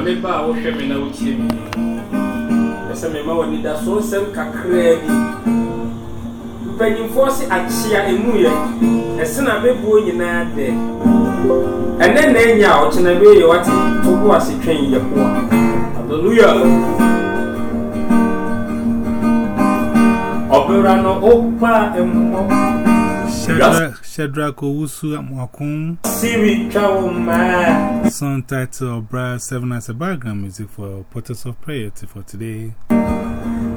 nyame ba a wohwɛ me na wotie me. Ɛsɛ mema wɔ anidasoɔ nsɛm kakraa bi mpanyimfoɔ se akyea ɛmuyɛ ɛse na nyinaa dɛ. Ɛnɛ na anya a ɔkyena bɛyɛ wate to ase twɛn yɛhoa halleluya ɔbɛwura no wopa mmɔ Shadrach, Shadrach Owusu Amwakun, siri twa wo mmaa song title Bra 7 as a background music for Portals of Prayer for today.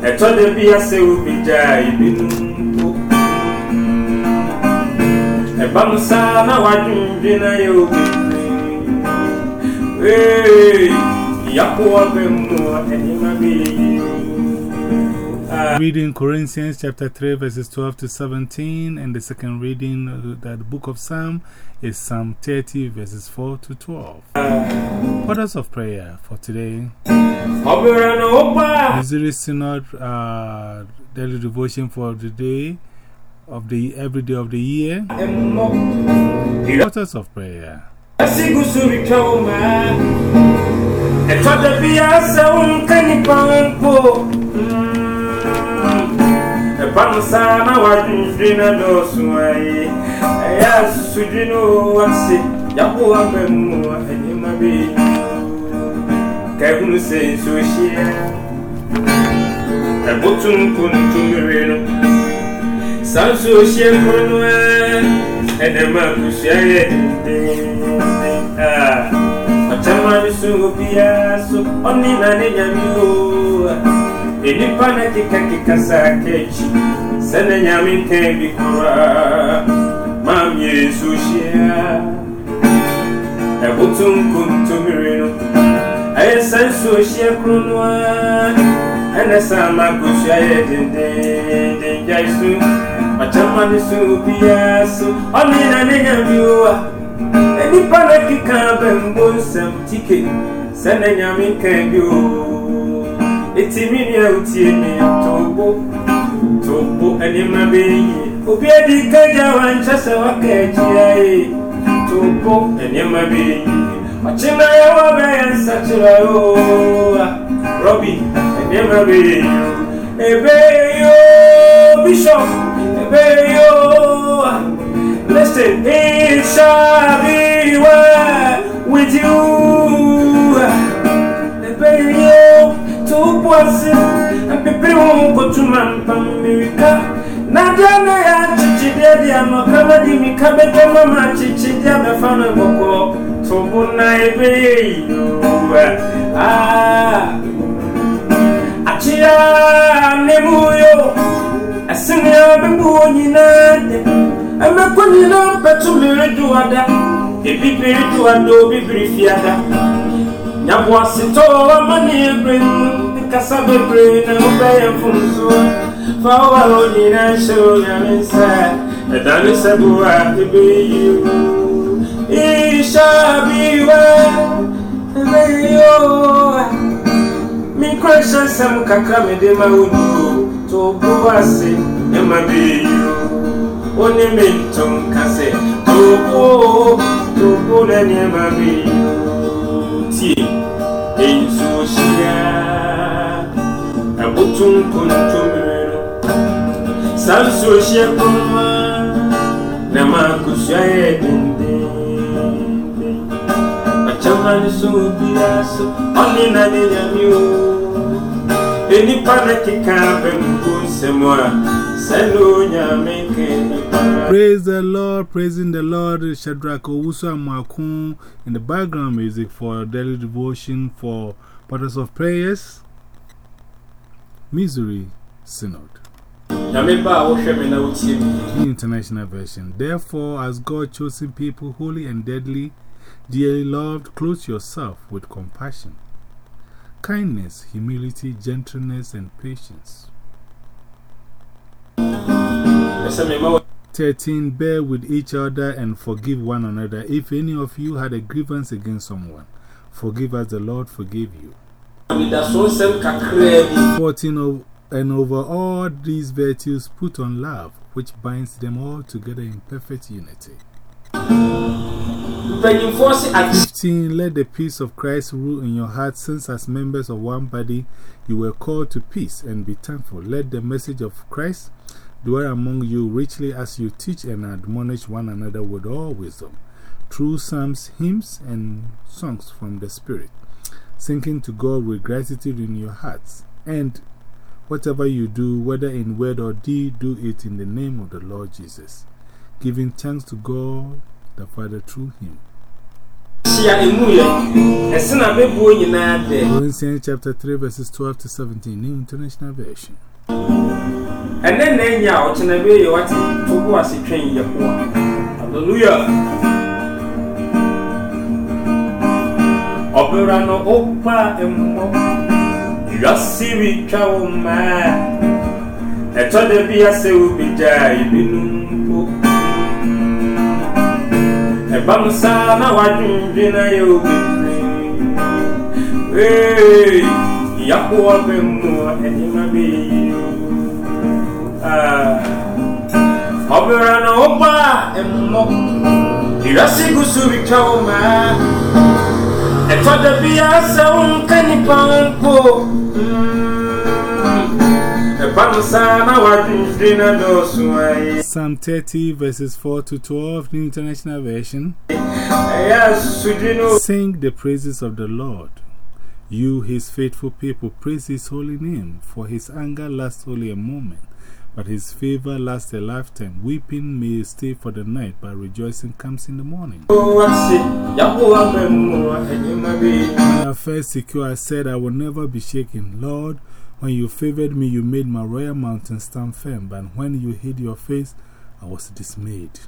ɛtɔ da bi asɛ wo bi gyaa ebinom mpo ɛba mo saa na wadwendwena yɛ obi Hey, yakoa bɛ mu ɛnima bi Reading Corinthians chapter 3, verses 12 to 17, and the second reading of that the book of Psalm is Psalm 30, verses 4 to 12. Portals of Prayer for today. ɔbɛwura no wopa Missouri Synod uh, daily devotion for the day of the every day of the year. mmɔ of Prayer. asi ɛba no saa na dɔɔso ayi ɛyɛ asusudwe no wase yaboa ba mu anima bi ka ɛhunu sɛ nsuo hyia ɛboto nkontommere no saa nsuo hyia koro no ɛ ɛnɛma akusua yɛ dendenden a. Ɔkyɛma no so obiara so ɔne na ne nyame o enipa na kekakeka saa ka akyi sɛ na nyame nka bi koraa ma mmie nsuo hyia ɛboto nkontommere no ɛyɛ sɛ nsuo hyia koro no a ɛnɛ saa ma akusua yɛ dendenden gyae so ɔkyɛma no so obiara so ɔne na ne a wotie me tobo tobo anima bɛyi obi adi ka gya wankyɛ sɛ waka akyia e tobo yɛwɔ bɛyɛ nsakyerɛ o a ɛbɛyi o a Listen, it shall be well with you. bibiri wɔn kotuma mpam mirika nadeɛ no yɛ akyekyedeɛ deɛ amakama di mika bɛdɛ mama akyekyedeɛ bɛfa no kɔkɔɔ to bo na ɛbɛyɛ yi wɛ akyea ne mu yo ɛsenea bɛbu wɔ nyinaa de ɛmɛkɔ nyinaa mpɛto meredoada ebibiri doada obibiri fiada nyaboasetɔ ɔma ne ɛbrɛ mu كسب برين وبيع فنسوا فهو هنا شو يمسى أدعو سبوا تبيو إيشا بيوا بيوا mi kura sɛm kakra mi de ma wo nuo to o bu ase ne ma bee yuro ne me ntom kase to o bu to o bu ne tie eyi so. Ɛboto nkontommere no saa nsuo na na Praise the Lord, praising the Lord, Shadrach Owusu Amakun in the background music for daily devotion for Portals of Prayers, Missouri Synod. New International Version. Therefore, as God chosen people, holy and deadly, dearly loved, clothe yourself with compassion, kindness, humility, gentleness, and patience. 13. Bear with each other and forgive one another. If any of you had a grievance against someone, forgive as the Lord forgave you. 14. of, And over all these virtues, put on love, which binds them all together in perfect unity. mpanyinfoɔ 15. Let the peace of Christ rule in your heart, since as members of one body you were called to peace and be thankful. Let the message of Christ dwell among you richly as you teach and admonish one another with all wisdom, through psalms, hymns, and songs from the Spirit, singing to God with gratitude in your hearts. And whatever you do, whether in word or deed, do it in the name of the Lord Jesus, giving thanks to God the Father through Him. hyia emu yɛ ɛsɛ na bɛbuo nyinaa dɛ Corinthians chapter 3, verses 12 to 17, New International Version. ɛnɛ na anya a ɔkyena bɛyɛ wate to bo ase twɛn yɛ boa hallelujah ɔbɛra no ọbịra na ụkwa mmụọ yọsiri twawo Eto ẹtọ dẹbi ase obi gya ebinom mpo ẹba mu saa na wadwendwe na yɛ obi ee yako ọbẹ mmụọ ẹnima bi yi ah, ọbịra na ụkwa mmụọ yọsiri gusu bi twawo mmaa. Ɛtɔ da bi asɛ wo nipa mpo ɛba mo saa na wadwendwena dɔɔso ayɛ Psalm 30, verses 4 to 12, New International Version. Sing the praises of the Lord. You, his faithful people, praise his holy name, for his anger lasts only a moment, but his favor lasts a lifetime. Weeping may stay for the night, but rejoicing comes in the morning. When I first secure, I said, I will never be shaken. Lord, when you favored me, you made my royal mountain stand firm, but when you hid your face, I was dismayed.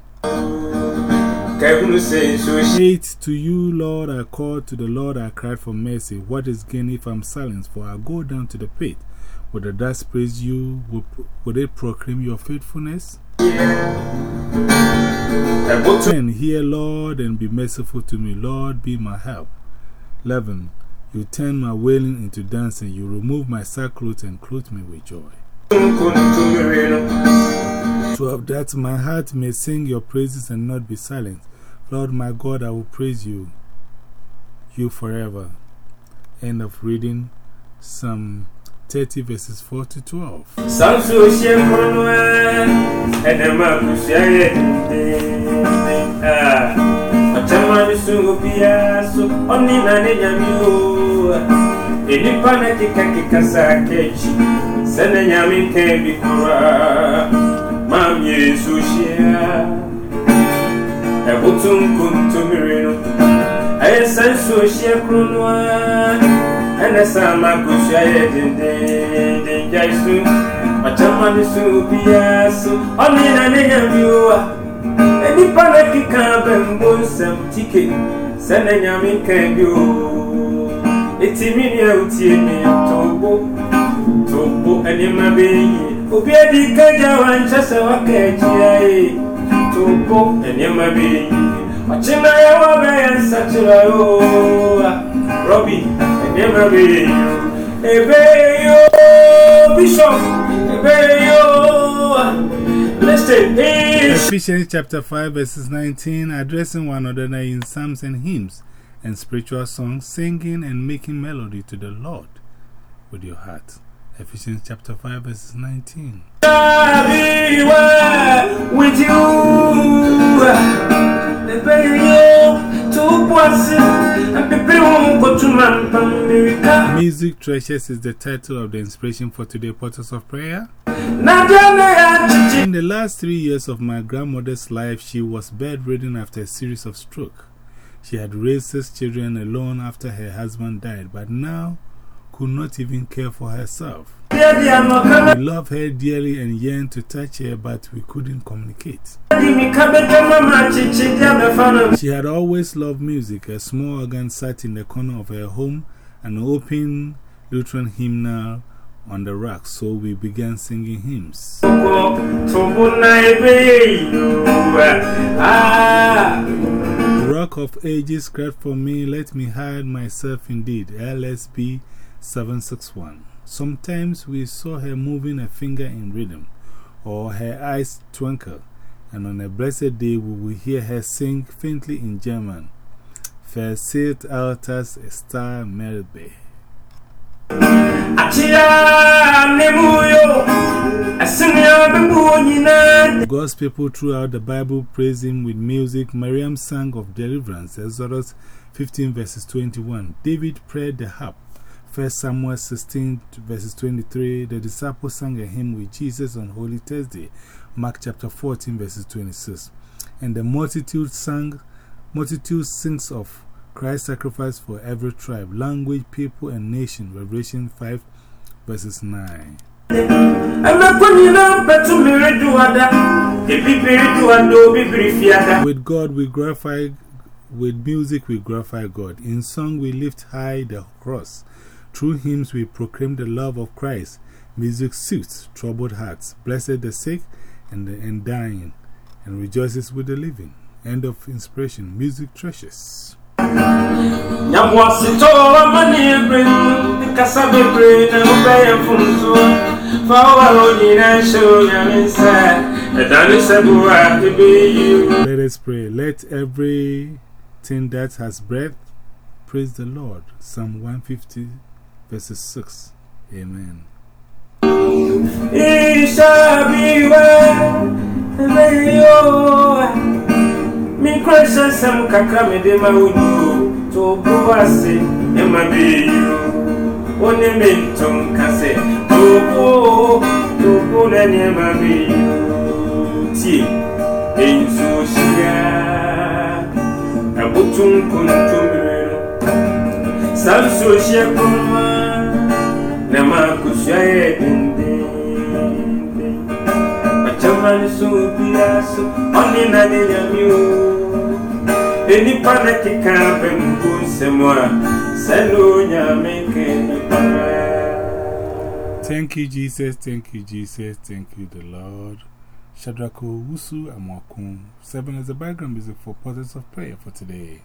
8 To you, Lord, I called, to the Lord I cried for mercy. What is gain if I'm silenced? For I go down to the pit. Would the dust praise you? Would, would it proclaim your faithfulness? 10 Hear, Lord, and be merciful to me. Lord, be my help. 11 You turn my wailing into dancing. You remove my sackcloth and clothe me with joy. nkontomire no 12 That my heart may sing your praises and not be silent. Lord my God, I will praise you, you forever. End of reading Psalm 30, verses 4 to 12. sanso hyɛ nkrono ɛ ɛnɛma kusua yɛ dendenden a ɔkyɛma no so obiara so ɔne na ne nyame o. Enipa na kekakeka saa ka akyi sɛ ne nyame nka bi koraa maamyɛ nso hyia ɛboto nkontomire no ɛyɛ sanso hyɛ krono a ɛnɛ saa ma kusua yɛ dendenden gyae so ɔkyɛma no so obiara so ɔne na ne nyame o a enipa na keka bɛmbɔ nsɛm tike sɛ ne nyame bi o ɛtumi ne a wotie me tobo. Tobo ɛnema bɛyi obi adi ka gya wankyɛ sɛ waka akyia e tobo ɛnema bɛyi ɔkyena yɛwɔ bɛyɛ nsakyerɛ o a rɔbi bɛyi ɛbɛyɛ bishop listen is Ephesians chapter 5, verses 19 Addressing one another in psalms and hymns and spiritual songs, singing and making melody to the Lord with your heart. Ephesians chapter 5, verses 19. everywhere with you. Music Treasures is the title of the inspiration for today's Portals of Prayer. In the last three years of my grandmother's life, she was bedridden after a series of stroke. She had raised six children alone after her husband died, but now could not even care for herself. We love her dearly and yearned to touch her, but we couldn't communicate. She had always loved music. A small organ sat in the corner of her home, an open Lutheran hymnal on the rack, so we began singing hymns. Rock of Ages, cried for me, let me hide myself indeed. LSB 761. Sometimes we saw her moving a finger in rhythm, or her eyes twinkle, and on a blessed day we will hear her sing faintly in German Facet Altars Star Melbe. God's people throughout the Bible praise Him with music. Miriam sang of deliverance, Exodus 15 verses 21. David prayed the harp, 1 Samuel 16 verses 23. The disciples sang a hymn with Jesus on Holy Thursday, Mark chapter 14 verses 26. And the multitude sang, multitude sings of Christ's sacrifice for every tribe, language, people, and nation. Revelation 5 verses 9. With God we glorify, with music we glorify God. In song we lift high the cross. Through hymns we proclaim the love of Christ. Music soothes troubled hearts, blesses the sick and the and dying, and rejoices with the living. End of inspiration. Music treasures. Let us pray. Let everything that has breath praise the Lord. Psalm 150 verses 6. Amen. Biwa meyo mi kwesha sam kakra me de ma wudu to buwase e ma beyo one ntom kase to bu to bu na ne ma beyo ti enso shia abutun kuntumiro sanso shia na ma kusha e dinde Chamani subia so Oni na ni nyami o Eni pana kika bembu semwa Selo nyame Thank you, Jesus. Thank you, Jesus. Thank you, the Lord. Shadrako Wusu Amokun. Seven is the background music for Portals of Prayer for today.